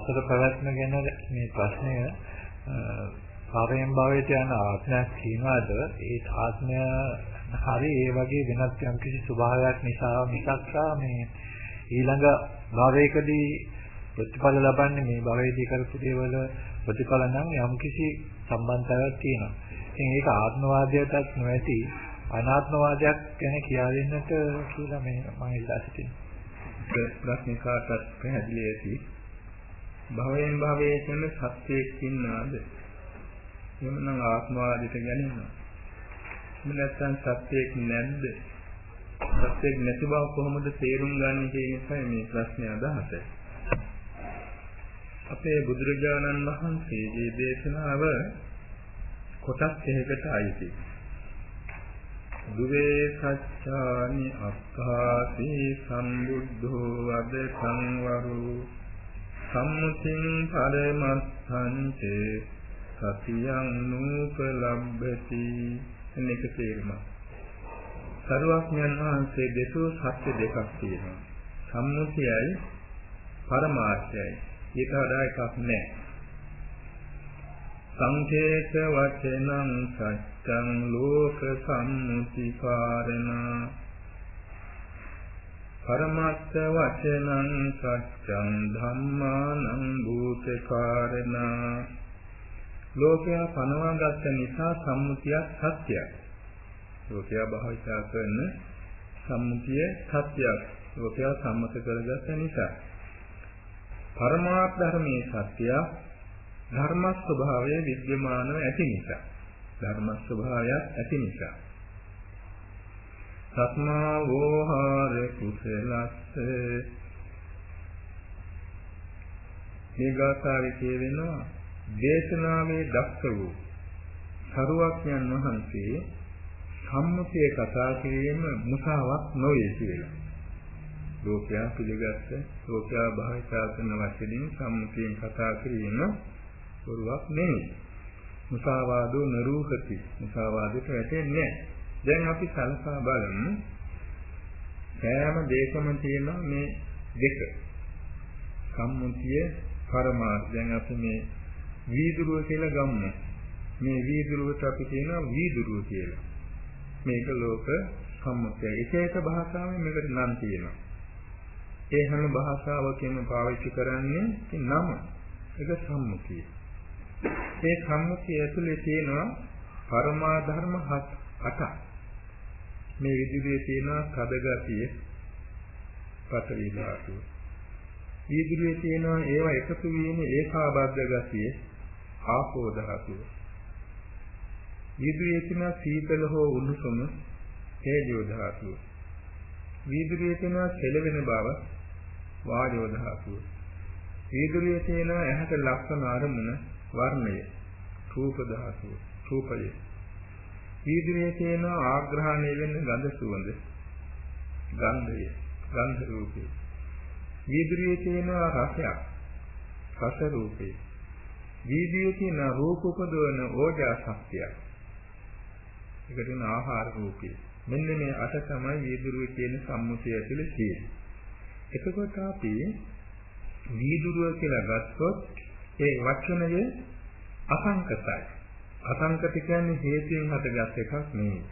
සතර පැවැත්ම ගැන මේ ප්‍රශ්නය පරයෙන් භවයට යන ආත්මයක් කියනවාද ඒ ආත්මය හරි ඒ වගේ වෙනත් යම් කිසි ස්වභාවයක් නිසා මිසක් මේ ඊළඟ භවයකදී ප්‍රතිඵල ලබන්නේ මේ භවයේදී කරපු දේවල් ප්‍රතිඵල නම් යම් කිසි සම්බන්ධතාවයක් තියෙනවා. ඉතින් ඒක ආත්මවාදයටත් නොඇති අනාත්මවාදයක් ගැන කියලා දෙන්නට කියලා මේ මම ඉල්ලා සිටිනවා. ප්‍රශ්න කාටත් පැහැදිලි ඇති. භවයෙන් භවයේ යන සත්‍යයක් ඉන්නවද? එමනම් ආත්මවාදයට ගැනෙනවා. එහෙම නැත්නම් සත්‍යයක් නැද්ද? සත්‍යයක් නැති බව කොහොමද තේරුම් ගන්න කියන එකයි මේ ප්‍රශ්නේ අදහස. අපේ බුදුරජාණන් වහන්සේගේ දේශනාව කොටස් දෙකකට අයිති. දුවේ සච්ඡානි අක්ඛාසී සම්බුද්ධෝ වද සංවරු සම්මුතින් පරමස්සංච සතියං නූපලබ්බති එන්නක තේරුම. සරුවක්ඥන් වහන්සේ දෙසූ සත්‍ය දෙකක් තියෙනවා. සම්මුතියයි පරමාර්ථයයි. ඊට වඩා එකක් නැහැ. සංකේත වචනං සත්‍යං ලෝක සම්මුති කාරණා පරමත්ත වචනං සත්‍යං ධම්මානං භූතකාරණා. ලෝකයා පනවාගත්ත නිසා සම්මුතිය සත්‍යයි ලෝකයා භාවිතා කරන සම්මුතිය සත්‍යයක්. ලෝකයා සම්මත කරගත්ත නිසා. පරමාර්ථ ධර්මයේ සත්‍යය ධර්ම ස්වභාවය විද්‍යමානව ඇති නිසා. ධර්ම ස්වභාවයක් ඇති නිසා. සත්මා වෝහාර කුසලස්ස මේ ගාථාවේ කියවෙනවා දේශනාවේ දක්ෂ වූ සරුවක්ඥන් වහන්සේ සම්මුතිය කතා කිරීම මුසාවක් නොවේ කියලා. ලෝකයා පිළිගත්ත ලෝකයා භාවිතා කරන වචනින් සම්මුතියෙන් කතා කිරීම බොරුවක් නෙමෙයි. මුසාවාදෝ නරූහති. මුසාවාදයට වැටෙන්නේ නැහැ. දැන් අපි සලකා බලමු. සෑම දෙයකම තියෙන මේ දෙක. සම්මුතිය පරමාර්ථ. දැන් අපි මේ වීදුරුව කියලා ගමු. මේ වීදුරුවට අපි කියනවා වීදුරුව කියලා. මේක ලෝක සම්මුතිය. එක එක භාෂාවෙන් මේකට නම් තියෙනවා. ඒ හැම භාෂාවකම පාවිච්චි කරන්නේ නම. ඒක සම්මුතිය. ඒ සම්මුතිය ඇතුලේ තියෙනවා පරමා ධර්ම හත් අටක්. මේ විදුලියේ තියෙන කද ගතිය පතරි ධාතුව. විදුලියේ තියෙන ඒවා එකතු වීම ඒකාබද්ධ ගතිය ආපෝ ධාතුව. විදුලියේ තියෙන සීතල හෝ උණුසුම තේජෝ ධාතුව. විදුලියේ තියෙන සෙලවෙන බව වායෝ ධාතුව. විදුලියේ තියෙන ඇහැට ලක්ෂණ අරමුණ වර්ණය රූප ධාතුව. රූපය වීදුරේ තියෙන ආග්‍රහණය වෙන ගඳ සුවඳ ගන්ධය ගන්ධ රූපේ. වීදුරේ තියෙන රසයක් රස රූපේ. වීදුරේ තියෙන රූප උපදවන ඕජා ශක්තියක්. ඒකට උන ආහාර රූපේ මෙන්න මේ අට තමයි වීදුරුවේ තියෙන සම්මුතිය ඇතුලේ තියෙන්නේ. එතකොට අපි වීදුරුව කියලා ගත්තොත් ඒ වචනය අසංකතයි. අසංකත කියන්නේ හේතුයෙන් හටගත් එකක් නෙවෙයි.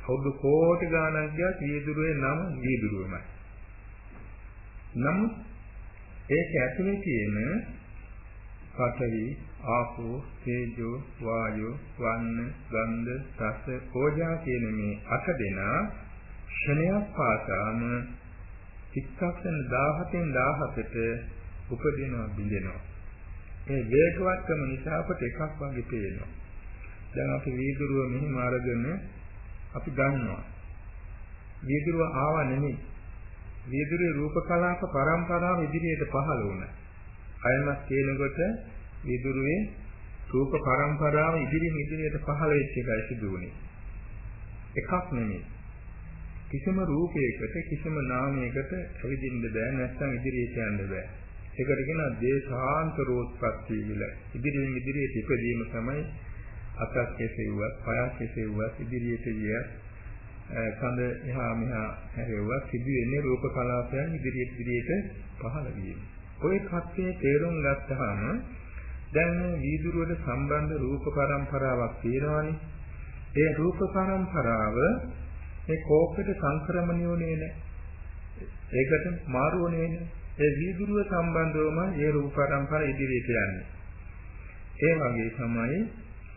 අවුරුදු කෝටි ගාණක් ගියා වීදුරුවේ නම වීදුරුවමයි. නමුත් ඒක ඇතුලේ තියෙන පඨවි, ආපෝ, තේජෝ, වායෝ, වන්න, ගන්ධ, රස, ඕජා කියන මේ අට දෙනා ක්ෂණයක් පාසාම චිත්තක්ෂණ 17න් 17ට උපදිනවා බිඳෙනවා. ඒ වේගවත්කම නිසා අපට එකක් වගේ පේනවා. දැන් අපි වීදුරුව මෙහිම අරගෙන අපි ගන්නවා. වීදුරුව ආව නෙමෙයි. වීදුරුවේ රූප කලාප පරම්පරාව ඉදිරියට පහළ වුණා. අයමත් කියනකොට වීදුරුවේ රූප පරම්පරාව ඉදිරියෙන් ඉදිරියට පහළ වෙච්ච එකයි සිදු වුණේ. එකක් නෙමෙයි. කිසිම රූපයකට කිසිම නාමයකට ඇවිදින්න බෑ නැත්නම් ඉදිරියට යන්න බෑ. ඒකට කියනවා දේශාන්තරෝත්පත්ති කියලා. ඉදිරියෙන් ඉදිරියට ඉපදීම තමයි අතක් කෙසෙව්වත්, පයක් කෙසෙව්වත් ඉදිරියට ගිය කඳ එහා මෙහා හැරෙව්වත් සිදුවෙන්නේ රූප කලාපයන් ඉදිරියට ඉදිරියට පහළ වීම. ওই කප්පේ තේරුම් ගත්තාම දැන් මේ වීදුරුවට සම්බන්ධ රූප පරම්පරාවක් තියෙනවානේ. ඒ රූප පරම්පරාව මේ කෝපයට සංක්‍රමණය වුණේ නැහැ. ඒකට මාරු වුණේ නැහැ. ඒ වීදුරුව සම්බන්ධවම ඒ රූප පරම්පරාව ඉදිරියට යන්නේ. ඒ වගේ තමයි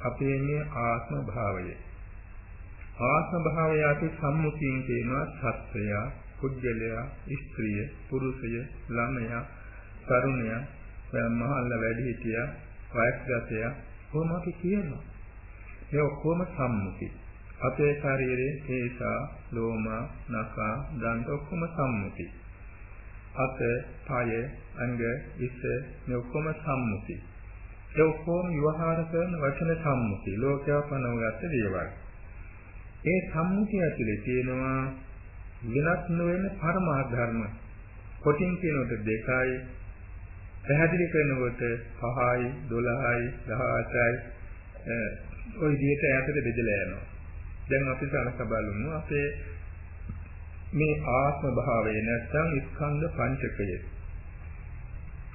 අපේ මේ ආත්ම භාවය. ආත්ම භාවය අපි සම්මුතියෙන් කියනවා සත්‍යය, පුද්ගලයා, ස්ත්‍රිය, පුරුෂය, ළමයා, තරුණයා, මහල්ල වැඩිහිටියා, වයස්ගතයා කොහොම අපි කියනවා. මේ ඔක්කොම සම්මුති. අපේ ශරීරයේ කේසා, ලෝම, නඛ, දන්ත ඔක්කොම සම්මුති. අත, පය, අංග, ඉස මේ ඔක්කොම සම්මුති. ඒ ඔක්කොම විවහාර කරන වචන සම්මුති. ලෝකයා පනවගත්ත දේවල්. ඒ සම්මුතිය ඇතුලේ තියෙනවා වෙනස් නොවන පරමාර්ථ ධර්ම. කොටින් කියනකොට දෙකයි පැහැදිලි කරනකොට 5යි 12යි 18යි ওই විදිහට ඈතට බෙදලා යනවා. දැන් අපි සලක බලමු අපේ මේ ආත්ම භාවය නැත්නම් ස්කන්ධ පංචකය.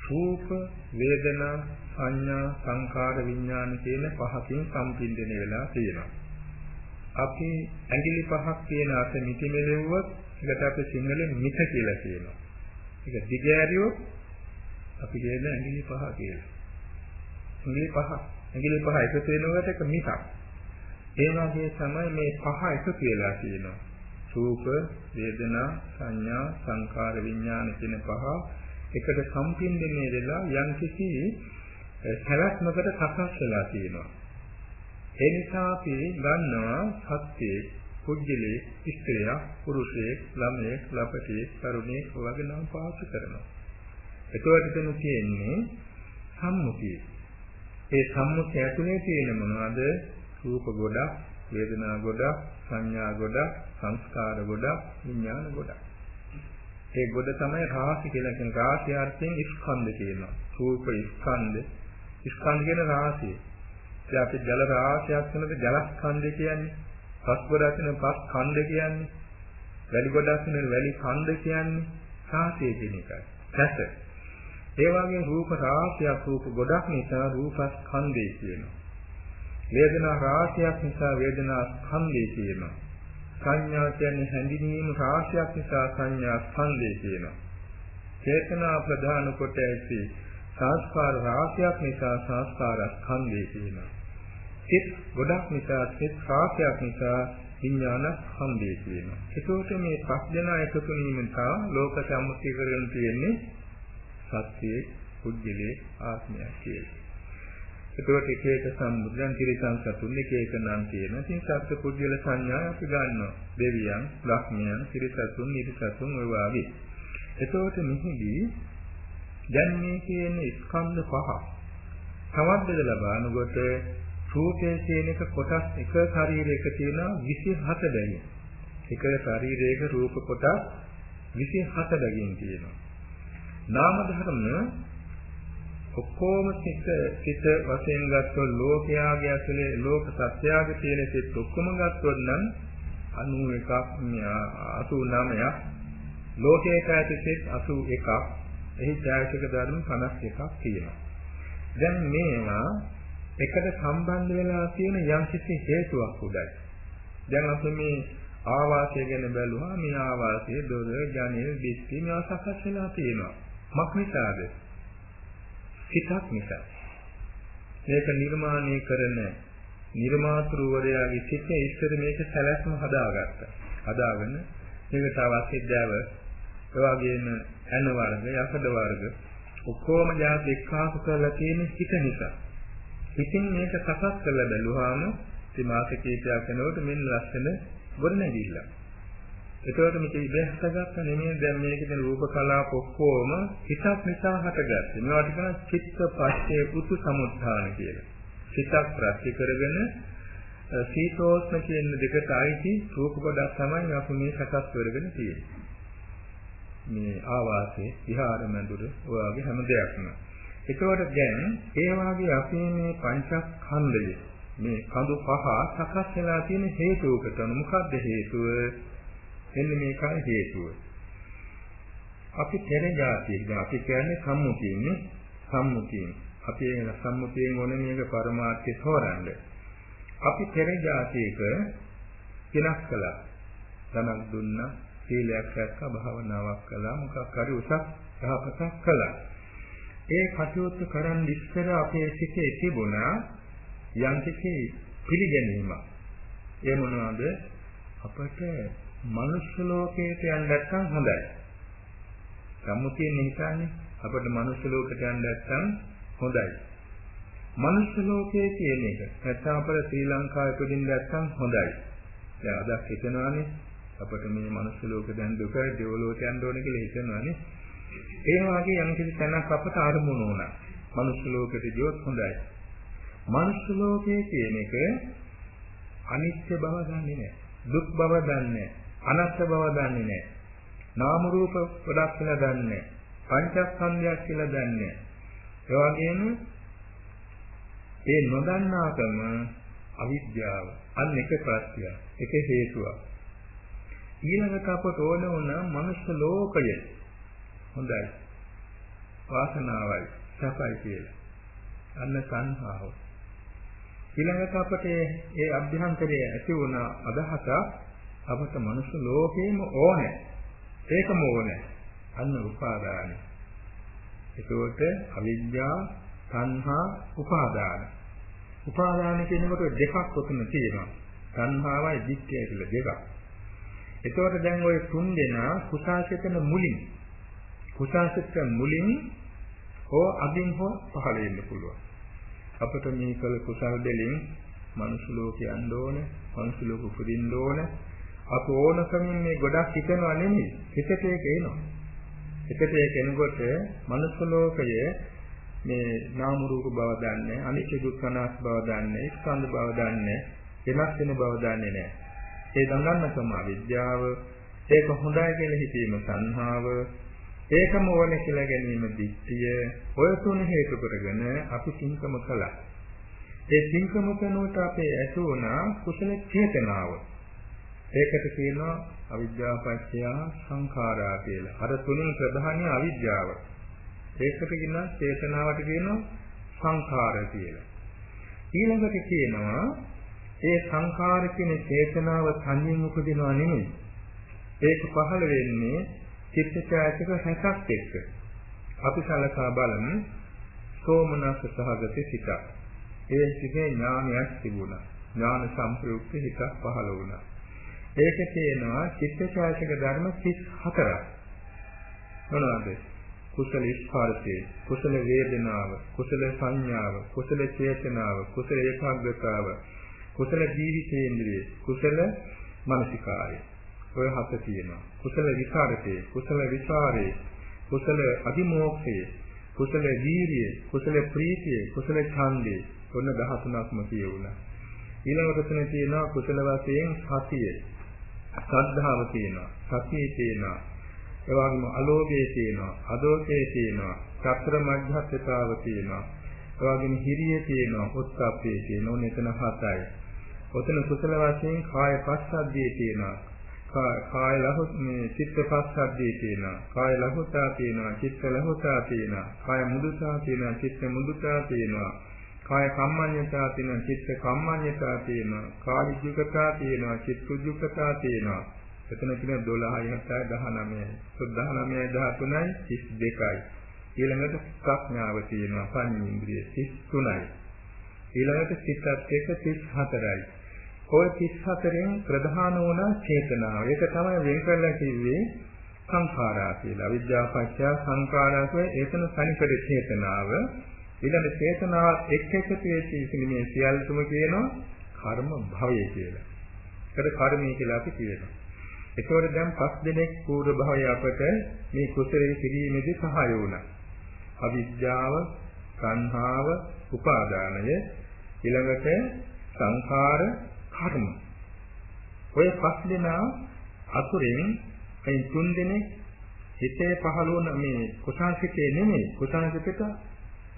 රූප, වේදනා, සංඥා, සංකාර, විඥාන කියන පහකින් සම්පින්දණය වෙලා තියෙනවා. අපි ඇඟිලි පහක් කියන අත මිටි මෙලෙව්වොත් ඒකට අපි සිංහලෙන් මිට කියලා කියනවා. ඒක දිගෑරියොත් අපි කියන ඇඟිලි පහ කියලා. ඇඟිලි පහ ඇඟිලි පහ එකතු වෙනකොට එක මිටක්. ඒ වගේ තමයි මේ පහ එකතු වෙලා තියෙනවා. රූප, වේදනා, සංඥා, සංකාර, විඥාන කියන පහ එකට සම්පින්දනය වෙලා යම්කිසි සැලැස්මකට සකස් වෙලා තියෙනවා. ඒ නිසා අපි ගන්නවා සත්‍යයේ පුජ්‍යලේ ස්ත්‍රිය, පුරුෂයෙක්, ළමයෙක්, ලපටියෙක්, තරුණයෙක් වගේ නම් පාවිච්චි කරනවා. එතකොට එතන තියෙන්නේ සම්මුතිය. ඒ සම්මුතිය ඇතුලේ තියෙන මොනවද? රූප ගොඩක්, වේදනා ගොඩක්, සංඥා ගොඩක්, සංස්කාර ගොඩක්, විඥාන ගොඩක්. ඒ ගොඩ තමයි රාශි කියලා කියන රාශි අර්ථයෙන් ස්කන්ධ කියනවා. රූප ස්කන්ධ, ස්කන්ධ කියන රාශිය. ඒ අපි ජල රාශියක් වෙනද ජල ස්කන්ධ කියන්නේ. පස් ගොඩක් වෙන පස් ඛණ්ඩ කියන්නේ. වැලි ගොඩක් වෙන වැලි ඛණ්ඩ කියන්නේ. රාශිය කියන එකයි. රස ඒ වගේ රූප රාශියක් රූප ගොඩක් නිසා රූපස්කන්ධය කියනවා. වේදනා රාශියක් නිසා වේදනා ස්කන්ධය කියනවා. සංඥා කියන්නේ හැඳින්වීම රාශියක් නිසා සංඥා ස්කන්ධය කියනවා. චේතනා ප්‍රධාන කොට ඇති සංස්කාර රාශියක් නිසා සංස්කාර ස්කන්ධය කියනවා. සිත් ගොඩක් නිසා සිත් රාශියක් නිසා විඥාන ස්කන්ධය කියනවා. ඒකෝට මේ පස් දෙනා එකතු වීම නිසා ලෝක සම්මුතිය කරගෙන තියෙන්නේ සත්‍යයේ පුද්ගලයේ ආත්මයක් කියලා. එතකොට එක එක සම්බුද්ධන් තිරිසන් සතුන් එක එක නම් තියෙන. ඉතින් සත්‍ය පුද්ගල සංඥා අපි ගන්නවා. දෙවියන්, බ්‍රහ්මයන්, තිරිසතුන්, නිරිසතුන් ඔය වගේ. එතකොට මෙහිදී දැන් මේ කියන ස්කන්ධ පහ තවත් බෙදලා බලනකොට රූපයේ කියන එක කොටස් එක ශරීරයක තියෙන 27 බැගින්. එක ශරීරයක රූප කොටස් 27 බැගින් තියෙනවා. නාම ධර්ම ඔක්කොම සිත සිත වශයෙන් ගත්තොත් ලෝකයාගේ ඇතුලේ ලෝක සත්‍යයගේ තියෙන සිත් ඔක්කොම ගත්තොත් නම් 91ක් 89ක් ලෝකයේ ඇති සිත් 81ක් එහි ඡායසික ධර්ම 51ක් තියෙනවා. දැන් මේවා එකට සම්බන්ධ වෙලා තියෙන යම් කිසි හේතුවක් උඩයි. දැන් අපි මේ ආවාසය ගැන බැලුවා මේ ආවාසයේ දොර ජනෙල් දිස්ති මේවා සකස් වෙලා තියෙනවා. මක් නිසාද? හිතක් නිසා. මේක නිර්මාණය කරන නිර්මාතෘවරයාගේ සිතේ ඉස්සර මේක සැලැස්ම හදාගත්තා. හදාගෙන මේකට අවශ්‍ය දැව, ඒ වගේම ඇන වර්ග, යකඩ වර්ග ඔක්කොම જાති එක්කාසු කරලා තියෙන හිත නිසා. ඉතින් මේක සකස් කරලා බැලුවාම ඉතින් මාස කීපයක් යනකොට මෙන්න ලස්සන ගොඩනැගිල්ල. එතකොට මේක ඉබේහටගත්ත නෙමෙයි දැන් මේකේ රූප කලාප ඔක්කොම හිතක් නිසා හටගත්තේ. මේවට කියන චිත්ත පස්සේ පුතු සමුත්ථාන කියලා. හිතක් ප්‍රත්‍ය කරගෙන සීතෝස්ම කියන දෙකට අයිති රූප කොටස් තමයි අපි මේ සකස් කරගෙන තියෙන්නේ. මේ ආවාසයේ විහාර මඳුර ඔයගේ හැම දෙයක්ම. එතකොට දැන් ඒ වාගේ අපි මේ පංචස්කන්ධය මේ කඳු පහ සකස් වෙලා තියෙන හේතුවකට මොකක්ද හේතුව? එන්න මේකයි හේතුව. අපි පෙර જાතියක් දැන් අපි කියන්නේ සම්මුතියනේ සම්මුතියෙන්. අපි ඒ සම්මුතියෙන් ඕනේ මේක පරමාර්ථය හොරන්නේ. අපි පෙර જાතියක වෙනස් කළා. ධනක් දුන්නා, සීලයක් රැක්කා, භාවනාවක් කළා, මොකක් හරි උසස් යහපතක් කළා. ඒ කටයුතු කරන් ඉස්සර අපේ සිතේ තිබුණා යම් කිසි පිළිගැනීමක්. ඒ මොනවාද? අපට මනුෂ්‍ය ලෝකයට යන්න නැත්නම් හොඳයි. සම්මුතියෙන් හිතන්නේ අපට මනුෂ්‍ය ලෝකයට යන්න නැත්නම් හොඳයි. මනුෂ්‍ය ලෝකයේ කියන එක නැත්නම් අපේ ශ්‍රී ලංකාවේ උපදින්න නැත්නම් හොඳයි. දැන් අදක් හිතනවානේ අපිට මේ මනුෂ්‍ය ලෝක දැන් දුක දෙවලෝට යන්න ඕන කියලා හිතනවානේ. ඒ වගේ යම් කිසි තැනක් අපට අරමුණු වුණා. මනුෂ්‍ය ලෝකෙට ගියොත් හොඳයි. මනුෂ්‍ය ලෝකයේ කියන එක අනිත්‍ය බව දන්නේ නැහැ. දුක් බව දන්නේ නැහැ. අනත්ත් බව දන්නේ නැහැ. නාම රූප ගොඩක් කියලා දන්නේ නැහැ. පංචස්කන්ධයක් කියලා දන්නේ නැහැ. ඒ වගේම ඒ නොදන්නාකම අවිද්‍යාව. අන්න එක ප්‍රත්‍යය. එක හේතුවක් ඊළඟට අපට ඕන වුණ මනුෂ්‍ය ලෝකය හොඳයි. වාසනාවයි. සපයි කියලා. අන්න සංහාව. ඊළඟට අපට ඒ අභ්‍යන්තරයේ ඇති වුණ අදහස අපට මනුෂ්‍ය ලෝකෙම ඕනේ ඒකම ඕනේ අන්න උපාදානයි ඒකෝට අවිද්‍යාව තණ්හා උපාදාන. උපාදාන කියනකොට දෙකක් උතුන තියෙනවා. තණ්හාවයි දික්කය කියලා දෙකක්. එතකොට දැන් ওই තුන් දෙනා කුසාසිතන මුලින් කුසාසිත මුලින් හෝ අදින් හෝ පහළ වෙන්න පුළුවන්. අපිට මේ කල කුසල් දෙලින් මනුස්ස ලෝකේ යන්න ඕනේ, මනුස්ස ලෝක උපදින්න ඕනේ. අප ඕනකමින් මේ ගොඩක් හිතනවා නෙමෙයි. හිතට ඒක එනවා. හිතට ඒක එනකොට මනුස්ස ලෝකයේ මේ නාම රූප බව දන්නේ අනිත්‍ය දුක්ඛ අනාත්ම බව දන්නේ ස්කන්ධ බව දන්නේ වෙනස් වෙන බව දන්නේ නැහැ. ඒ දඟන්නකම විද්‍යාව ඒක හොඳයි කියලා හිතීම සංහාව ඒකම ඕනේ කියලා ගැනීම දිට්ඨිය ඔය තුන හේතු කරගෙන අපි සිංකම කළා. ඒ සිංකම කරනකොට අපේ ඇති වුණා කුසල චේතනාව. ඒකට කියනවා අවිද්‍යාව පත්‍ය සංඛාරා කියලා. අර තුنين ප්‍රධානී අවිද්‍යාව. ඒකට කියනවා චේතනාවට කියනවා සංඛාර කියලා. ඊළඟට කියනවා ඒ සංඛාර කියන චේතනාව සංයෙන් උපදිනව නෙමෙයි. ඒක පහළ වෙන්නේ චිත්තචෛතක 60ක් එක්ක. අපි සලකා බලමු සෝමනස්ස සහගත සිතක්. ඒ සිතේ ඥානයක් තිබුණා. ඥාන සම්ප්‍රයුක්ත හිතක් පහළ වුණා. ඒක තියෙනවා චිත්තචෛතක ධර්ම 34ක්. මොනවද? කුසල ස්පර්ශය, කුසල වේදනාව, කුසල සංඥාව, කුසල චේතනාව, කුසල ඒකාග්‍රතාව, කුසල ජීවිතේන්ද්‍රිය, කුසල මානසිකාරය. ඔය හත තියෙනවා. කුසල විකාරකේ, කුසල විචාරේ, කුසල අධිමෝක්ෂය, කුසල වීරිය, කුසල ප්‍රීතිය, කුසල ඡන්දේ. ඔන්න 13ක්ම කියුණා. ඊළඟට තුනේ තියෙනවා කුසල වශයෙන් සතිය. ශ්‍රද්ධාව තියෙනවා. සතිය තියෙනවා. ඒ වගේම අලෝභයේ තියෙනවා, අදෝෂයේ තියෙනවා, සතර මධ්‍යස්ථතාව තියෙනවා. ඒ වගේම හිරිය තියෙනවා, උත්සප්පයේ තියෙනවා. මෙතන හතයි. ඔතන කුසල වශයෙන් කාය පස්සද්ධියේ තියෙනවා. කාය ලහු මේ චිත්ත පස්සද්ධියේ තියෙනවා. කාය ලහුතා තියෙනවා, චිත්ත ලහුතා තියෙනවා. කාය මුදුතා තියෙනවා, චිත්ත මුදුතා තියෙනවා. කාය කම්මඤ්ඤතා තියෙනවා, චිත්ත කම්මඤ්ඤතා තියෙනවා. කාය විජුකතා තියෙනවා, චිත්ත විජුකතා තියෙනවා. එතන කියන 12යි 7යි 19යි. 19යි 13යි 32යි. ඊළඟට ප්‍රඥාව තියෙනවා පඤ්ඤේන්ද්‍රිය 33යි. ඊළඟට සිතත් එක්ක 34යි. ඔය 34න් ප්‍රධාන වුණ චේතනාව. ඒක තමයි වෙන් කරලා කිව්වේ සංඛාරා කියලා. අවිද්‍යාපච්චය සංඛාරා කියන්නේ ඒතන සනිකඩ චේතනාව. ඊළඟ චේතනාව එක් එකතු වෙච්ච ඉතින් මේ සියල්ලම කියනවා කර්ම භවය කියලා. ඒකට කර්මය කියලා අපි කියනවා. ඒකෝර දැන් පස් දිනක් පූර්ව භවය අපට මේ කුසලයේ කිරීමේදී සහාය වුණා. අවිද්‍යාව, සංහාව, උපාදානය ඊළඟට සංඛාර, කර්ම. ඔය පස් දෙනා අතුරෙන් මේ තුන් දෙනෙක් හිතේ පහළ වුණ මේ කුසාසිතේ නෙමෙයි කුසාසිතට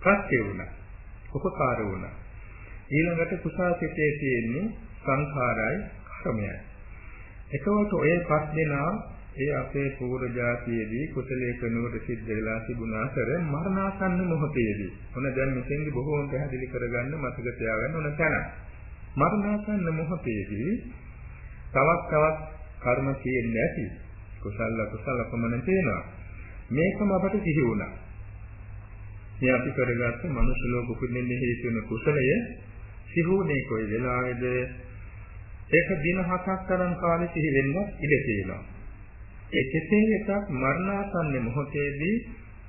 ප්‍රත්‍ය වුණා. උපකාර වුණා. ඊළඟට කුසාසිතේ තියෙන්නේ සංඛාරයි කර්මයයි. එතකොට ඔය පස් දෙනා ඒ අපේ පූර්ව જાතියේදී කුසලයේ කනුවට සිද්ධ වෙලා තිබුණ අතර මරණාසන්න මොහොතේදී මොන දැන් මෙතෙන්දි බොහෝම පැහැදිලි කරගන්න මතක තියාගන්න ඕන තැන. මරණාසන්න මොහොතේදී තවත් තවත් කර්ම තියෙන්නේ නැති කුසල කුසල කොමන තියෙනවා. මේකම අපට සිහි වුණා. මේ අපි කරගත්ත මනුෂ්‍ය ලෝක උපදින්න හේතු වෙන කුසලය සිහුනේ කොයි වෙලාවේද ඒක දින හතක් තරම් කාලෙ සිහි වෙන්න ඉඩ තියෙනවා. ඒ කෙසේ එකක් මරණාසන්න මොහොතේදී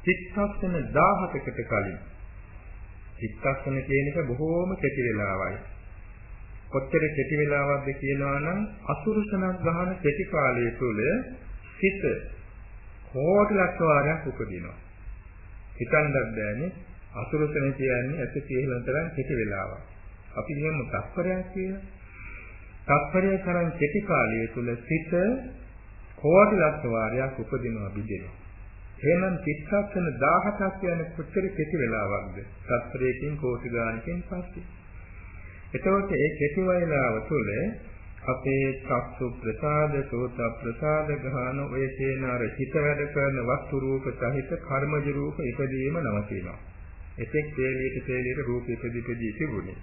චිත්තක්ෂණ 17කට කලින් චිත්තක්ෂණ කියන එක බොහෝම කෙටි වෙලාවයි. කොච්චර කෙටි වෙලාවක්ද කියනවා නම් අසුරුසනක් ගහන කෙටි කාලය තුළ සිත කෝටි ලක්ෂ වාරයක් උපදිනවා. හිතන්නත් බෑනේ අසුරුසන කියන්නේ ඇත කියලා තරම් කෙටි වෙලාවක්. අපි කියමු තත්පරයක් කියලා. තත්පරය තරම් කෙටි කාලය තුළ සිත කෝටි ලක්ෂ වාරයක් උපදිනවා බිඳෙනවා. එහෙනම් චිත්තක්ෂණ 17ක් කියන්නේ කොච්චර කෙටි වෙලාවක්ද? තත්පරයකින් කෝටි ගානකින් පස්සේ. එතකොට ඒ කෙටි වේලාව තුළ අපේ චක්සු ප්‍රසාද, සෝත ප්‍රසාද, ගහන ඔය කියන අර හිත වැඩ කරන වස්තු රූප සහිත කර්මජ රූප ඉදීම නවතිනවා. එතෙක් තේලියට තේලියට රූප ඉදීපදී තිබුණේ.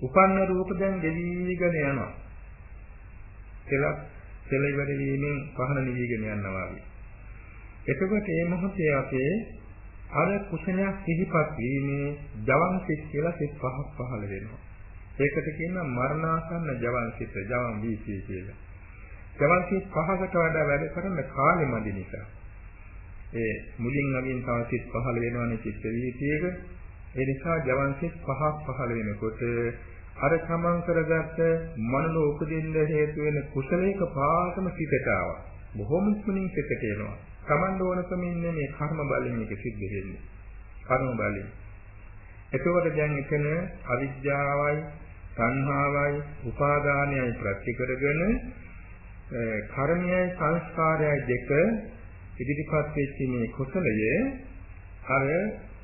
උපන්න රූප දැන් දෙවිගෙන යනවා. කෙලක් කෙල ඉවර වීමෙන් පහන නිවිගෙන යනවා වගේ. එතකොට මේ මොහොතේ අපේ අර කුසලයක් සිහිපත් වීමේ ජවන් සිත් කියලා සිත් පහක් පහළ වෙනවා. ඒකට කියනවා මරණාසන්න ජවන් සිත් ජවන් වීසී කියලා. ජවන් සිත් පහකට වඩා වැඩ කරන කාලෙ මදි නිසා. ඒ මුලින් අගින් තව සිත් පහළ වෙනවනේ චිත්ත වීතියක. ඒ නිසා ජවන් සිත් පහක් පහළ වෙනකොට අර සමන් කරගත්ත මනෝ උපදින්න හේතු වෙන කුසලයක පාසම සිතට ආවා. බොහොම ඉක්මනින් සිතට එනවා. Taman ඕනකම ඉන්නේ මේ කර්ම බලයෙන් මේක සිද්ධ වෙන්නේ. කර්ම බලයෙන්. එතකොට දැන් එතන අවිද්‍යාවයි, සංහාවයි, උපාදානයයි ප්‍රති කරගෙන කර්මයයි සංස්කාරයයි දෙක ඉදිරිපත් වෙච්ච මේ කුසලය අර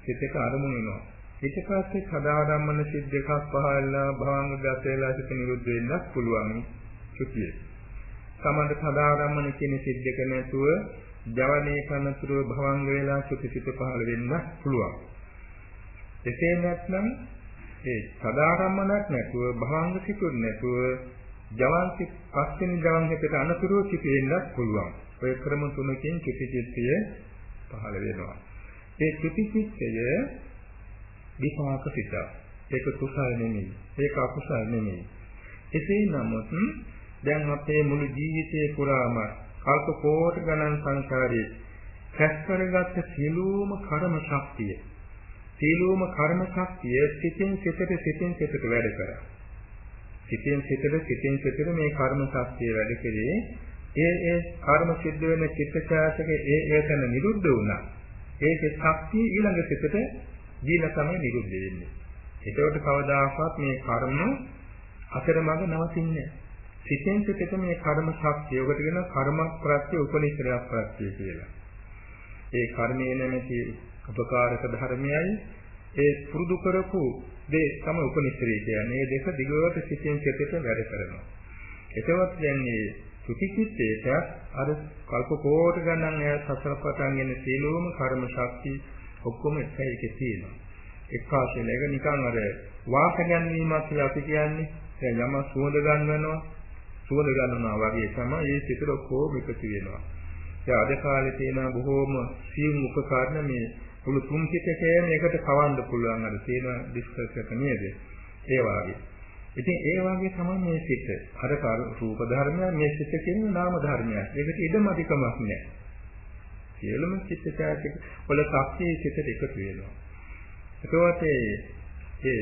සිතට අරමුණු වෙනවා. ඊට පස්සේ සදාරම්මන සිත් දෙකක් පහළලා භවංග ගත වෙලා සිත නිරුද්ධ වෙන්නත් පුළුවන් චුතිය. සමහර සදාරම්මන කියන සිත් දෙක නැතුව ජවනයේ කනතුරු භවංග වෙලා චුතිසිත පහළ වෙන්නත් පුළුවන්. එසේ නැත්නම් ඒ සදාරම්මනක් නැතුව භවංග සිතුත් නැතුව ජවන් සිත් පස්වෙනි ජවන් හිතට අනතුරු සිට වෙන්නත් පුළුවන්. ඔය ක්‍රම තුනකින් චුතිචිත්තය පහළ වෙනවා. ඒ චුතිචිත්තය විපාක සිත. ඒක කුසල නෙමෙයි. ඒක අකුසල නෙමෙයි. එසේ නමුත් දැන් අපේ මුළු ජීවිතේ පුරාම කල්ප කෝටි ගණන් සංසාරයේ රැස් කරගත්ත සියලුම කර්ම ශක්තිය සියලුම කර්ම ශක්තිය සිතින් සිතට සිතින් සිතට වැඩ කරා. සිතින් සිතට සිතින් සිතට මේ කර්ම ශක්තිය වැඩ කරේ ඒ ඒ කර්ම සිද්ධ වෙන චිත්තචාතක ඒ ඒ තැන නිරුද්ධ වුණා. ඒකේ ශක්තිය ඊළඟ සිතට දීලා තමයි නිරුද්ධ වෙන්නේ. ඒකට කවදාකවත් මේ කර්ම අතරමඟ නවතින්නේ සිතෙන් සිතට මේ කර්ම ශක්තිය ඔකට කියන කර්ම ප්‍රත්‍ය උපනිශ්‍රය ප්‍රත්‍ය කියලා. ඒ කර්මයේ නැමැති උපකාරක ධර්මයයි ඒ පුරුදු කරපු දේ තමයි උපනිශ්‍රය කියන්නේ. මේ දෙක දිගට සිතෙන් සිතට වැඩ කරනවා. එතවත් දැන් මේ සුතිචිත්තේට අර කල්ප කෝටි ගණන් ඈ සසර පටන් ගෙන සීලෝම කර්ම ශක්තිය ඔක්කොම එකයි එකේ තියෙනවා. එක්කාසෙල එක නිකන් අර වාස ගැනීමක් කියලා අපි කියන්නේ. දැන් යම සුවඳ ගන්නනවා. සුවඳ ගන්නවා වගේ තමයි මේ සිතට ඔක්කොම එකතු වෙනවා. දැන් අද කාලේ තියෙන බොහෝම සියුම් උපකරණ මේ මුළු තුන් පිටකයම එකට කවන්න පුළුවන් අර තියෙන ඩිස්කස් එක නේද? ඒ වාගේ. ඉතින් ඒ වාගේ තමයි මේ සිත. අර රූප ධර්මයක් මේ සිත කියන්නේ නාම ධර්මයක්. ඒකට ඉඩම අධිකමක් නැහැ. සියලුම චිත්තචෛතසික වල ශක්තිය සිතට එකතු වෙනවා. එතකොට ඒ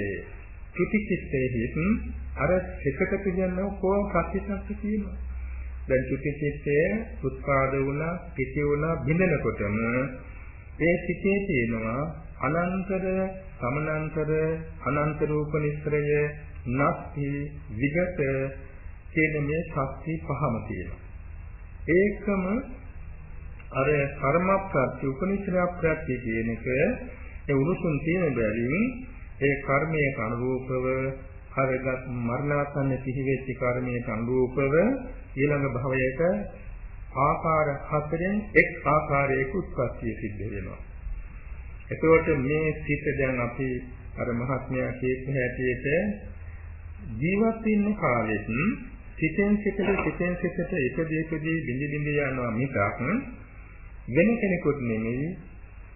චුති චිත්තයෙහිත් අර එකකට කියන කොහොම ප්‍රතිසක්ති කියනවා. දැන් චුති චිත්තය උත්පාද වුණා, පිටි වුණා බිඳනකොටම ඒ සිතේ තියෙනවා අනන්තර, සමනන්තර, අනන්ත රූප නිස්ත්‍රය, නැස්ති, විගත කියන මේ ශක්ති පහම තියෙනවා. ඒකම අර කර්ම ප්‍රත්‍ය උපනිශ්‍රය ප්‍රත්‍ය කියන එක ඒ උණුසුම් තියෙන බැවින් ඒ කර්මයේ අනුරූපව හරගත් මරණාසන්න පිහිවෙච්ච කර්මයේ අනුරූපව ඊළඟ භවයක ආකාර හතරෙන් එක් ආකාරයක උත්පත්තිය සිද්ධ වෙනවා. එතකොට මේ සිත දැන් අපි අර මහත්මයා කියපු හැටියට ජීවත් වෙන්න කාලෙත් සිතෙන් සිතට සිතෙන් සිතට එකදී එකදී බිඳි බිඳි යනවා මිසක් වෙන කෙනෙකුත් නෙමෙයි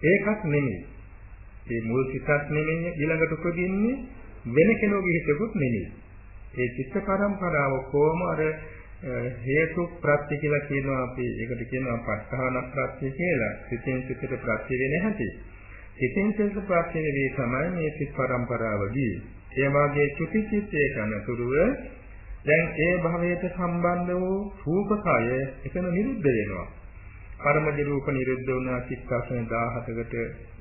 ඒකක් නෙමෙයි. ඒ මුල් සිතක් නෙමෙයි ඊළඟට උපදින්නේ වෙන කෙනෙකුගේ හිතකුත් නෙමෙයි. ඒ චිත්ත පරම්පරාව කොහොම අර හේතු ප්‍රත්‍ය කියලා කියනවා අපි ඒකට කියනවා ප ဋ ාහන ප්‍රත්‍ය කියලා. සිතෙන් සිතට ප්‍රත්‍ය වෙන හැටි. සිතෙන් සිතට ප්‍රත්‍ය වෙන්නේ තමයි මේ සිත් පරම්පරාවදී. ඒ වාගේ චුති චිත්තේ කනතුරුව දැන් ඒ භවයට සම්බන්ධ වූ රූපකය එතන නිරුද්ධ වෙනවා. කර්මජ රූප නිරුද්ධ වුණා චිත්තක්ෂණ 17කට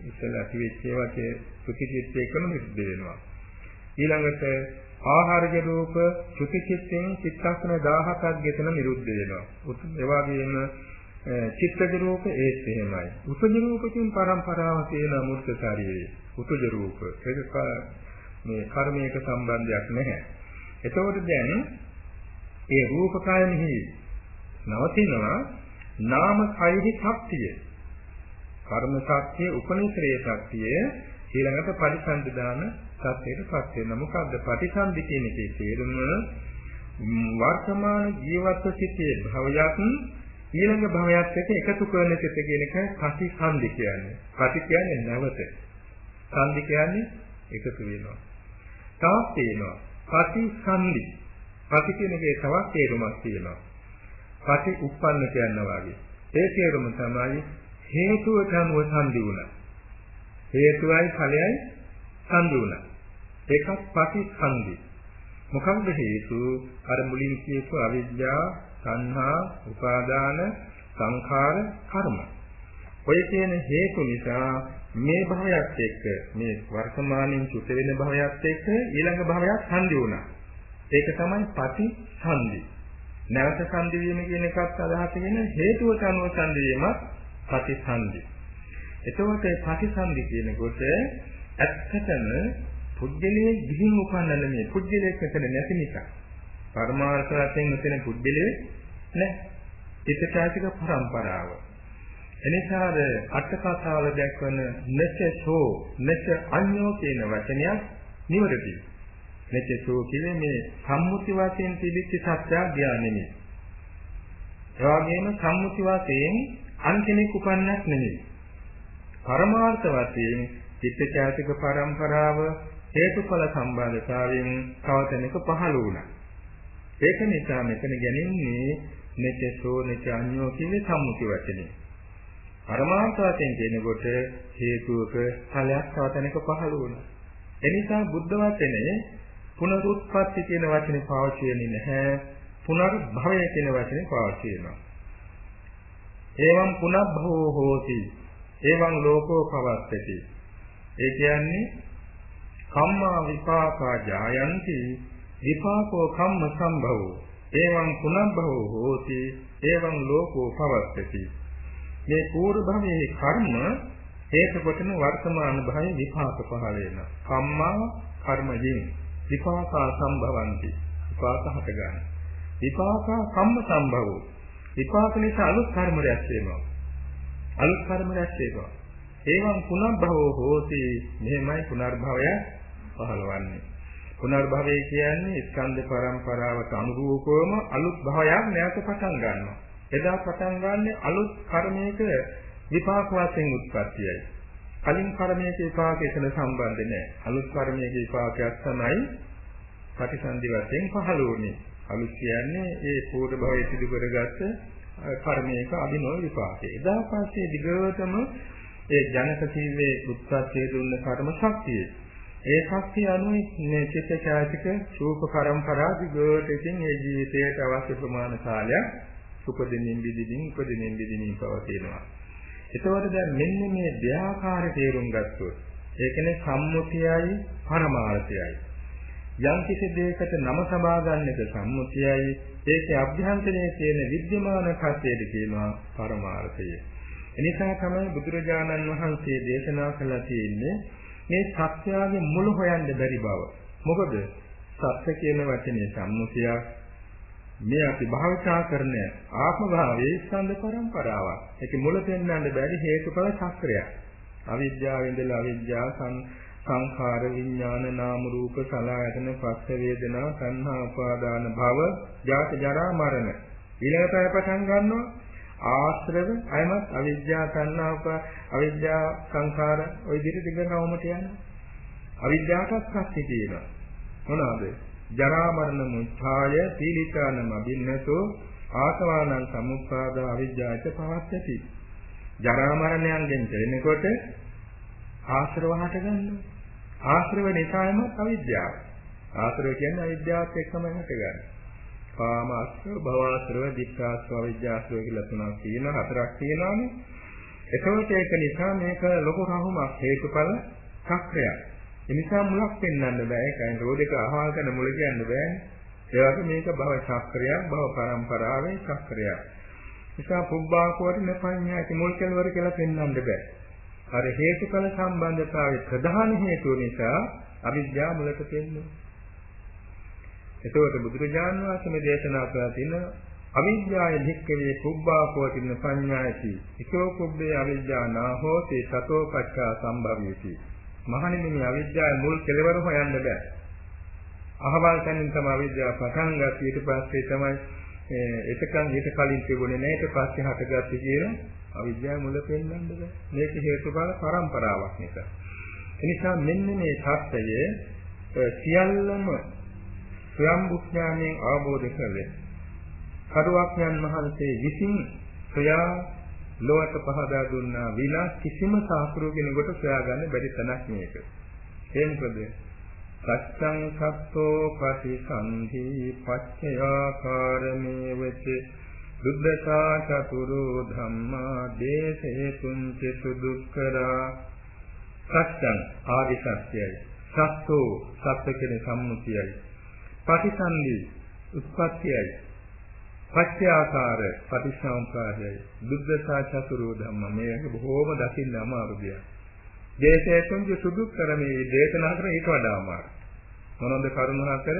ඉස්සෙල්ලා ඇතිවෙච්ච ඒවාට සුඛිතිත්වය එකම නිරුද්ධ වෙනවා. ඊළඟට ආහාරජ රූප සුඛිතිත්වයෙන් චිත්තක්ෂණ 17ක් ගෙතන නිරුද්ධ වෙනවා. ඒ වගේම චිත්තජ රූප ඒත් එහෙමයි. උපජ රූපකින් පරම්පරාව තියෙන අමෘත ශරීරයේ උපජ රූප ඒක මේ කර්මයක සම්බන්ධයක් නැහැ. එතකොට දැන් ඒ රූපකායනෙහි නවතිනවා නාම කයිහි ශක්තිය. කර්ම ශක්තිය, උපනිශ්‍රේ ශක්තිය ඊළඟට පරිසංවිධාන සත්‍යයටපත් වෙන මොකද්ද ප්‍රතිසන්දි කියන එකේ තේරුම වර්තමාන ජීවත් සිටේ භවයක් ඊළඟ භවයක් එක්ක එකතු කරන සිට කියන එක ප්‍රතිසන්දි කියන්නේ. ප්‍රති කියන්නේ නැවත. සන්දි කියන්නේ එකතු වෙනවා. තවත් තියෙනවා ප්‍රතිසන්දි. ප්‍රති කියන එකේ තවත් තේරුමක් තියෙනවා. පටි උප්පන්න කියනවා වගේ. ඒ තේරුම තමයි හේතුවට අනුව සංදි වුණා. හේතුවයි ඵලයයි සංදි වුණා. ඒකත් පටිසන්ධි. මොකක්ද හේතු? අර මුලින් කියපු අවිද්‍යාව, සංහා, උපාදාන, සංඛාර, කර්ම. ඔය කියන හේතු නිසා මේ භවයත් එක්ක මේ වර්තමානින් චුත වෙන භවයත් එක්ක ඊළඟ භවයක් සංදි වුණා. ඒක තමයි පටිසන්ධි. නැවත සංදි වීම කියන එකත් අදහස වෙන හේතුවට අනුව සංදි වීමත් ප්‍රතිසන්දි. එතකොට ප්‍රතිසන්දි කියනකොට ඇත්තටම පුද්ගලයේ ගිහින් උපන්න නෙමෙයි පුද්ගලයෙක් මෙතන නැති නිසා. පරමාර්ථ වශයෙන් මෙතන පුද්ගලයේ නැහැ. චිත්තචෛතසික පරම්පරාව. එනිසා අට කතාවල දැක්වන නැචෝ නැච අඤ්ඤෝ කියන වචනයක් නිවැරදියි. මෙතෙසෝ කියන්නේ මේ සම්මුති වශයෙන් තිබිච්ච සත්‍යය ගියා නෙමෙයි. ඒ වගේම සම්මුති වශයෙන් අන් කෙනෙක් උපන්නක් නෙමෙයි. පරමාර්ථ වශයෙන් චිත්තචෛතක පරම්පරාව හේතුඵල සම්බන්ධතාවයෙන් තවතැනක පහළ වුණා. ඒක නිසා මෙතන ගැනෙන්නේ මෙතෙසෝ නිචාඤ්ඤෝ කියන්නේ සම්මුති වචනේ. පරමාර්ථ වශයෙන් කියනකොට හේතුවක ඵලයක් තවතැනක පහළ වුණා. එනිසා බුද්ධ වචනේ පුනරුත්පත්ති කියන වචනේ පාවිච්චි වෙන්නේ නැහැ. පුනර්භවය කියන වචනේ පාවිච්චි වෙනවා. එවං පුනබ්භවෝ හෝති. එවං ලෝකෝ පවත්තති. ඒ කියන්නේ කම්මා විපාකා ජායන්ති විපාකෝ කම්ම සම්භවෝ. එවං පුනබ්භවෝ හෝති. එවං ලෝකෝ පවත්තති. මේ පූර්ව භවයේ කර්ම හේතු කොටන වර්තමාන භවයේ විපාක පහළ වෙනවා. කම්මා කර්මයෙන් විපාකා සම්භවಂತಿ විපාක හට ගන්න. විපාකා කම්ම සම්භවෝ විපාක නිසා අලුත් කර්ම රැස් වෙනවා. අලුත් කර්ම රැස් වෙනවා. ඒවම් පුනර්භවෝ හෝති මෙහෙමයි පුනර්භවය පහළවන්නේ. පුනර්භවය කියන්නේ ස්කන්ධ පරම්පරාවට අනුරූපවම අලුත් භවයක් නැවත පටන් ගන්නවා. එදා පටන් ගන්න අලුත් කර්මයක විපාක වශයෙන් උත්පත්තියයි. කලින් කර්මයේ විපාක එතන සම්බන්ධ නැහැ. අලුත් කර්මයේ විපාකයක් තමයි ප්‍රතිසන්දි වශයෙන් පහළ වුණේ. අලුත් කියන්නේ ඒ පූර්ව භවයේ සිදු කරගත්ත කර්මයක අභිනව විපාකය. එදා පස්සේ දිගටම ඒ ජනක සීවේ උත්පත්තිය දුන්න කර්ම ශක්තිය. ඒ ශක්තිය අනුව මේ චිත්ත ඡායතික රූප පරම්පරා දිගට ඉතින් මේ ජීවිතයට අවශ්‍ය ප්‍රමාණ කාලයක් උපදිනින් විදිනින් උපදිනින් විදිනින් පවතිනවා. එතකොට දැන් මෙන්න මේ දෙආකාර තේරුම් ගත්තොත් ඒ කියන්නේ සම්මුතියයි පරමාර්ථයයි. යම් කිසි දෙයකට නම සබා ගන්නක සම්මුතියයි ඒකේ අභ්‍යන්තරයේ තියෙන විද්‍යමාන කර්තයේද කියනවා පරමාර්ථය. එනිසා තමයි බුදුරජාණන් වහන්සේ දේශනා කළා තියෙන්නේ මේ සත්‍යයේ මුල හොයන්න බැරි බව. මොකද සත්‍ය කියන වචනේ සම්මුතියක් මේ අපි භාවිතා කරන ආත්ම භාවයේ ස්කන්ධ පරම්පරාවක්. ඒක මුල පෙන්වන්න බැරි හේතුඵල චක්‍රයක්. අවිද්‍යාව ඉඳලා අවිද්‍යාව සංඛාර විඥාන නාම රූප සලආයතන පස්ස වේදනා සංහා උපාදාන භව ජාත ජරා මරණ ඊළඟට පටන් ගන්නවා ආශ්‍රව අයමත් අවිද්‍යා සංනාප අවිද්‍යා සංඛාර ওই විදිහට දිගටමට යනවා. අවිද්‍යාවටත් සත්‍ය කියනවා. මොනවාද? ජරා මරණ මුච්ඡාය සීලිකානම අබින්නසෝ ආසවානං සමුප්පාද අවිද්‍යාවට පවස්සති. ජරා මරණයන්ගෙන් දෙන්නකොට ආශ්‍රව හට ගන්නවා. ආශ්‍රව නිසාම අවිද්‍යාව. ආශ්‍රව කියන්නේ අවිද්‍යාවත් එක්කම හටගන්නවා. කාමාශ්‍රව, භවආශ්‍රව, දික්ඛාශ්‍රව, විද්‍යාශ්‍රව කියලා තුනක් තියෙනවා. හතරක් තියෙනවානේ. එතකොට ඒක නිසා මේක ලොකු රහුමක් හේතුඵල චක්‍රයක්. ඒ නිසා මුලක් පෙන්වන්න බෑ. ඒකයි රෝධක අහවල් කරන මුල කියන්න බෑනේ. ඒ වගේ මේක භව චක්‍රයක්, භව පරම්පරාවේ චක්‍රයක්. නිසා පුබ්බාකෝට නපඤ්ඤාති මුල් කෙලවර කියලා පෙන්වන්න බෑ. අර හේතුඵල සම්බන්ධතාවයේ ප්‍රධාන හේතුව නිසා අවිද්‍යාව මුලට පෙන්වනවා. එතකොට බුදුරජාණන් වහන්සේ මේ දේශනා කරලා තියෙන අවිද්‍යාය භික්කවේ කුබ්බාකෝටින පඤ්ඤායති. එකෝ කුබ්බේ අවිද්‍යා නාහෝති සතෝ පච්චා සම්භවීති. මහණෙනි මේ අවිද්‍යාව මුල් කෙලවර හොයන්න බෑ. අහවල් තැනින් තමයි අවිද්‍යාව පටන් ගත්තේ ඊට පස්සේ තමයි එතකන් ඊට කලින් තිබුණේ නැහැ ඊට පස්සේ හටගත්තේ කියන අවිද්‍යාව මුල පෙන්වන්න බෑ. මේක හේතුඵල පරම්පරාවක් නිසා. එනිසා මෙන්න මේ සත්‍යය සියල්ලම ස්වයං බුඥාණයෙන් අවබෝධ කරගෙන කරුවක්ඥන් වහන්සේ විසින් සොයා ලෝක පහදා දුන්නා විනා කිසිම සාස්ත්‍රීය කෙනෙකුට සොයාගන්න බැරි තැනක් මේක. ඒ මොකද? සත්‍යං සත්තෝ ප්‍රතිසන්ධි පච්චයාකාරමේ වෙච බුද්ධතා චතුරෝ ධම්මා දේශේ තුන්ති සුදුක්කරා සත්‍යං ආදි සත්‍යයි සත්තෝ සත්‍ය කියන සම්මුතියයි පටිසන්ධි උත්පත්තියයි පත්‍යාකාර පටිසම්පාදයයි බුද්ධ සාචතුරෝ ධම්ම මේක බොහෝම දකින්න අමාරු දෙයක්. දේශේතුන්ගේ සුදු කරමේ දේශනා කරන ඊට වඩා අමාරු. මොනවද කරුණ හතර?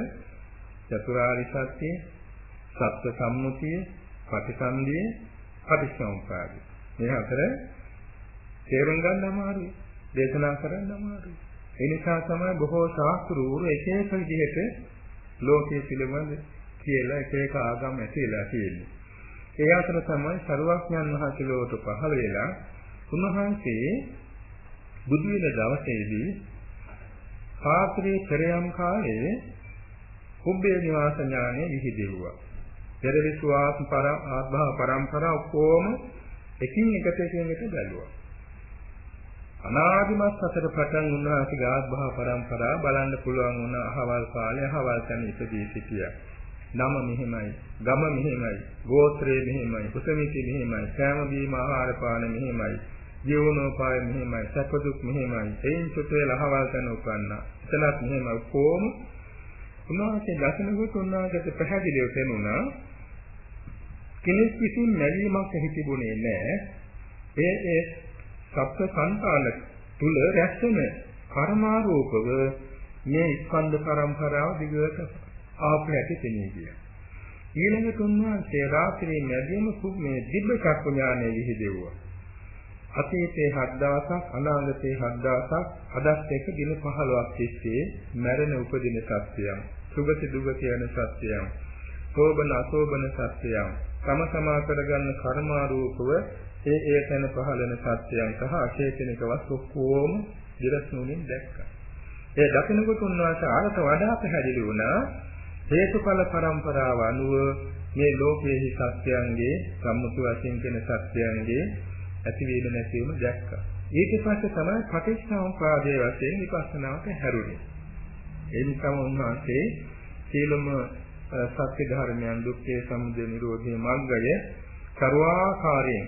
චතුරාර්ය සත්‍ය, සත්‍ය සම්මුතිය, පටිසන්ධිය, පටිසම්පාදය. මේ හතර තේරුම් ගන්න අමාරුයි. දේශනා කරන්න අමාරුයි. ඒ නිසා තමයි බොහෝ ශාස්ත්‍රූරු එක එක විදිහට ලෝකයේ පිළිබඳ කියලා එක එක ආගම් ඇතිලා තියෙන්නේ. ඒ අතර තමයි සරුවක්ඥන් වහන්සේ ලෝකට පහළ වෙලා උන්වහන්සේ බුදු වෙන දවසේදී පාත්‍රයේ පෙරයම් කාලේ කුබ්බේ නිවාස ඥානෙ විහිදෙව්වා. පෙර විශ්වාස පර ආත්මා පරම්පරා ඔක්කොම එකින් එකට එකින් එකට බැලුවා. අනාදිමත් සතර පටන් උන්වහන්සේගේ ආත්මා පරම්පරාව බලන්න පුළුවන් වුණ අහවල් කාලේ අහවල් තැන ඉපදී සිටියා. නම මෙහෙමයි, ගම මෙහෙමයි, ගෝත්‍රය මෙහෙමයි, කුසමිති මෙහෙමයි, සෑම බීම ආහාර පාන මෙහෙමයි, ජීවනෝපාය මෙහෙමයි, සැප දුක් මෙහෙමයි. එයින් සුතේ ලහවල් තැන උපන්නා. එතනත් මෙහෙමයි කොහොම උන්වහන්සේ දකිනකොට උන්වහන්සේට පැහැදිලිව පෙනුණා කෙනෙක් විසින් නැලීමක් හිතිබුණේ නැහැ. ඒ ඒ සත්‍ය සංකාල තුල රැස්වෙන කර්මාරෝපව මේ ස්කන්ධ පරම්පරාව දිගට ආපු හැටි පෙනී ගියා. ඊළඟට උන්වහන්සේ රාත්‍රියේ මැදියම මේ දිබ්බ චක්කු ඥානය විහිදෙව්වා. අතීතේ හත් දවසක් අනාගතේ හත් දවසක් අදත් එක දින 15ක් තිස්සේ මැරෙන උපදින සත්‍යයන් සුගති දුගති යන සත්‍යයන් සෝබන අසෝබන සත්‍යයන් තම තමා කරගන්න කර්මාරූපව ඒ ඒ තැන පහළන සත්‍යයන් සහ අචේතනික වස්තු ඔක්කොම දිරස්නුනින් දැක්කා. ඒ දකිනකොට උන්වහන්සේ ආරත වඩා පැහැදිලි වුණා හේතුඵල පරම්පරාව අනුව මේ ලෝකයේ සත්‍යයන්ගේ සම්මුති වශයෙන් කියන සත්‍යයන්ගේ ඇතිවීම නැතිවීම දැක්කා. ඊට පස්සේ තමයි පටිච්චසමුප්පාදයේ වශයෙන් විපස්සනාවට හැරුණේ. ඒ නිසාම උන්වහන්සේ සීලම සත්‍ය ධර්මයන් දුක්ඛේ සමුදය නිරෝධේ මග්ගය ਸਰවාකාරයෙන්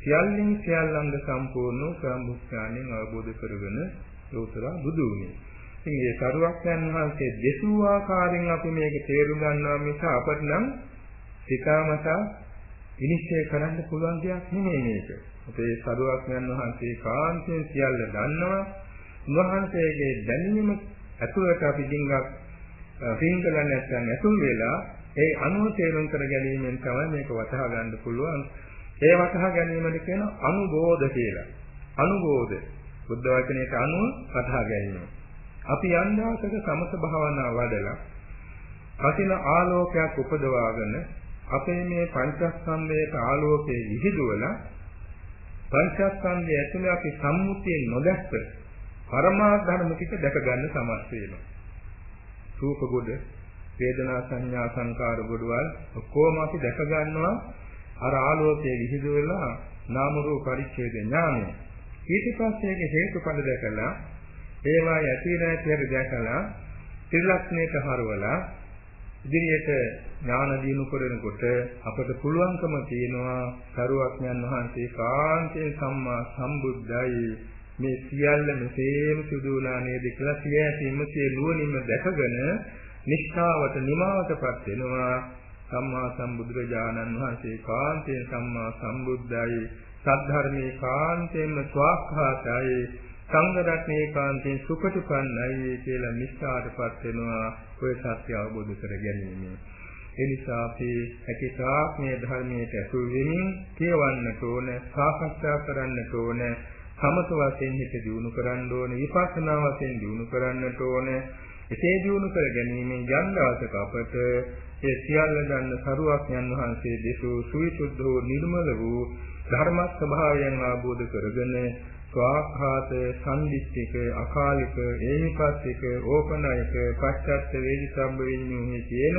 සියල්ලින් සියල්ලංග සම්පූර්ණ සම්බුද්ධාණයෙන් අවබෝධ කරගෙන ලෝතර බුදු වුණේ. ඉතින් මේ සරුවක්යන් වහන්සේ දෙසූ ආකාරයෙන් අපි මේක තේරුම් ගන්නවා මිස අපට නම් සිතාමතා විනිශ්චය කරන්න පුළුවන් දෙයක් නෙමෙයි මේක. අපේ සරුවක්යන් වහන්සේ කාන්තෙන් සියල්ල දන්නවා. උන්වහන්සේගේ දැනීම ඇතුළට අපි ඩිංගක් පින්කල නැත්නම් ඇතුල් වෙලා ඒ අනුව තේරුම් කර ගැනීමෙන් තමයි මේක වටහා ගන්න පුළුවන්. ඒ වටහා ගැනීමද කියන අනුබෝධ කියලා. අනුබෝධ බුද්ධ වචනයට අනුව වටහා ගැනීම. අපි යන්දාසක සමත භාවනා වඩලා කසින ආලෝකයක් උපදවාගෙන අපේ මේ පංචස්කන්ධයට ආලෝකයේ විහිදුවලා පංචස්කන්ධය ඇතුලේ අපි සම්මුතියෙන් නොදැක්ක පරමාර්ථ ධර්ම ටික දැක ගන්න සමත් වෙනවා. රූප කොට වේදනා සංඥා සංකාර ගොඩවල් ඔක්කොම අපි දැක ගන්නවා අර ආලෝකයේ විහිදුවලා නාම රූප පරිච්ඡේද ඥානය. ඊට පස්සේ ඒක හේතුඵල දැකලා ඒවා ඇති නැති හැටි දැකලා ත්‍රිලක්ෂණයට හරවලා ඉදිරියට ඥාන දිනු කරනකොට අපට පුළුවන්කම තියෙනවා සරුවක්ඥන් වහන්සේ කාන්තේ සම්මා සම්බුද්ධයි මේ සියල්ල මෙසේම සිදු වුණා නේද කියලා සියැසීම සිය නුවණින්ම දැකගෙන නිෂ්ඨාවට නිමාවටපත් වෙනවා සම්මා සම්බුදුරජාණන් වහන්සේ කාන්තේ සම්මා සම්බුද්ධයි සද්ධර්මේ කාන්තේම ස්වාක්ඛාතයි සංඝ රත්නේ කාන්තේ සුපටිපන්නයි කියලා නිස්සාරපත් වෙනවා ඔය සත්‍ය අවබෝධ කර ගැනීම. ඒ නිසා අපි හැකිතාක් මේ ධර්මයට ඇතුල් වෙමින් කියවන්නට ඕන, සාකච්ඡා කරන්නට ඕන, සමත වශයෙන් හිත දියුණු කරන්න ඕන, විපස්සනා වශයෙන් දියුණු කරන්නට ඕන. එසේ දියුණු කර ගැනීමෙන් යම් දවසක අපට ඒ සියල්ල දන්න සරුවක් යන් වහන්සේ දෙසූ සුවිසුද්ධ වූ නිර්මල වූ ධර්ම ස්වභාවයන් ආબોධ කරගෙන ස්වාඛාත සම්දිස්තික අකාලික ඒහිපස්තික ඕපනයික පශ්චාත් වේදිසම්බ විඤ්ඤුහි කියන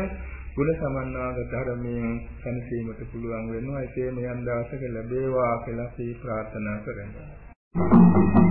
ගුණ සමන්නාගත ධර්මයෙන් සැනසීමට පුළුවන් වෙනවා. ඒකේ මේ අන්දාසක ලැබේවා කියලා අපි ප්‍රාර්ථනා කරනවා.